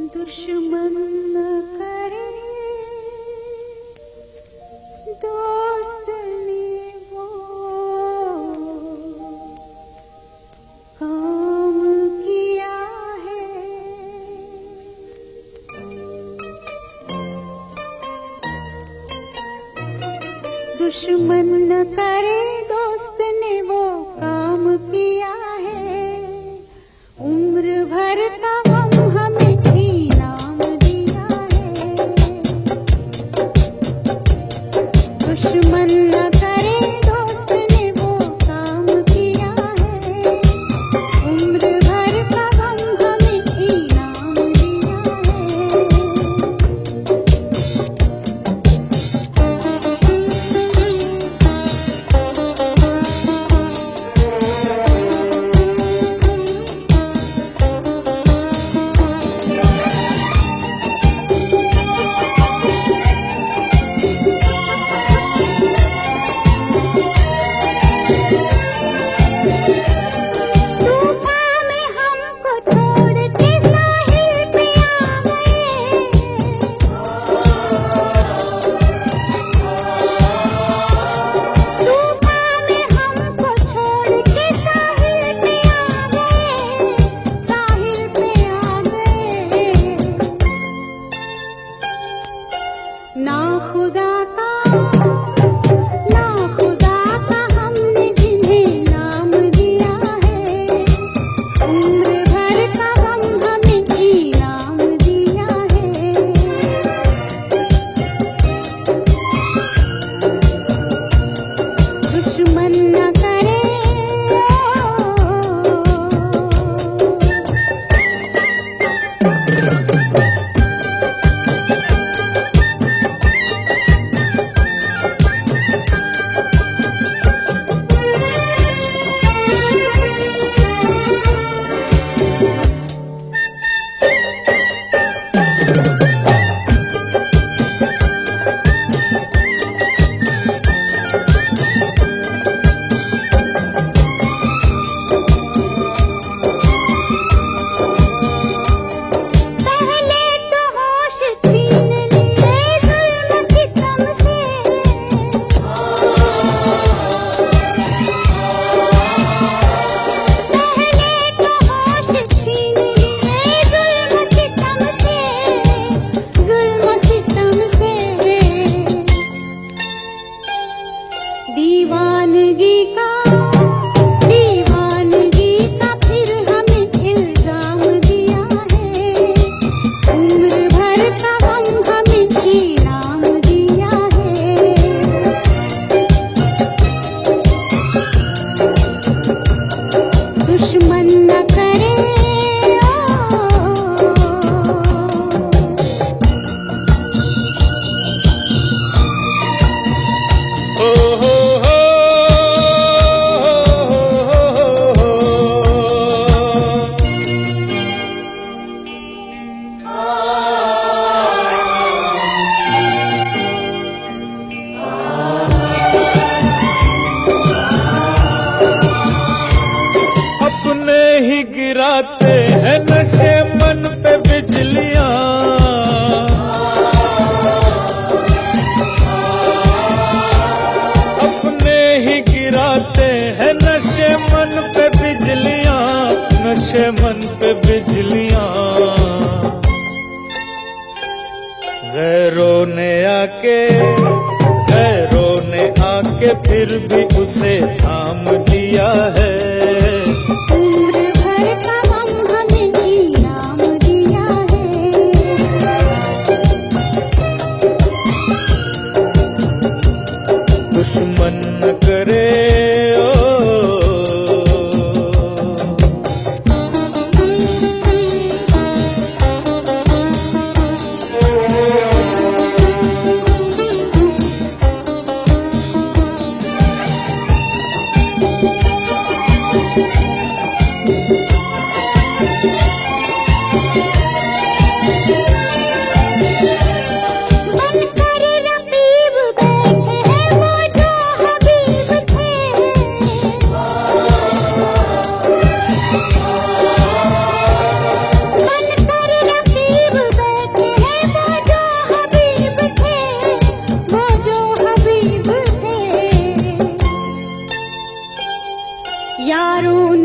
दुश्मन न करे। दोस्त वो काम किया है। दुश्मन न करे दोस्त भी गिराते हैं नशे मन पे बिजलिया। अपने ही गिराते हैं नशे मन पे बिजलियाँ, नशे मन पे बिजलिया। गैरों ने आके, गैरों ने आके फिर भी उसे थाम दिया है।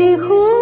一呼